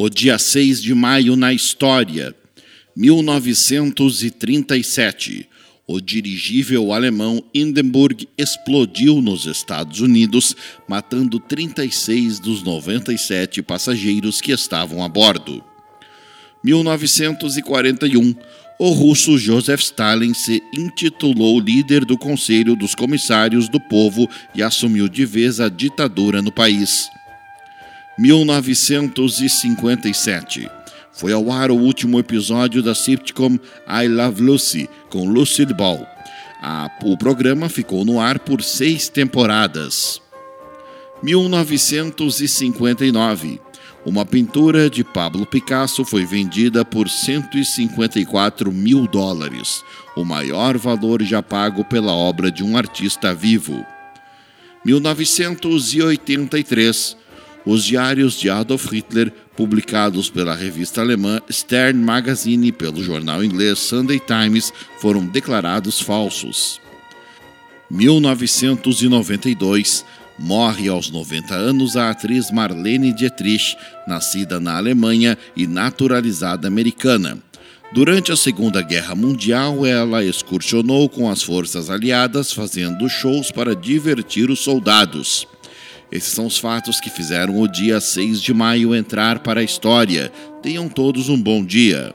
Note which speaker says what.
Speaker 1: O dia 6 de maio na história. 1937. O dirigível alemão Hindenburg explodiu nos Estados Unidos, matando 36 dos 97 passageiros que estavam a bordo. 1941. O russo Joseph Stalin se intitulou líder do Conselho dos Comissários do Povo e assumiu de vez a ditadura no país. 1957. Foi ao ar o último episódio da sitcom I Love Lucy, com Lucille Ball. A, o programa ficou no ar por seis temporadas. 1959. Uma pintura de Pablo Picasso foi vendida por 154 mil dólares, o maior valor já pago pela obra de um artista vivo. 1983 os diários de Adolf Hitler, publicados pela revista alemã Stern Magazine e pelo jornal inglês Sunday Times, foram declarados falsos. 1992 morre aos 90 anos a atriz Marlene Dietrich, nascida na Alemanha e naturalizada americana. Durante a Segunda Guerra Mundial, ela excursionou com as forças aliadas, fazendo shows para divertir os soldados. Esses são os fatos que fizeram o dia 6 de maio entrar para a história. Tenham todos um bom dia.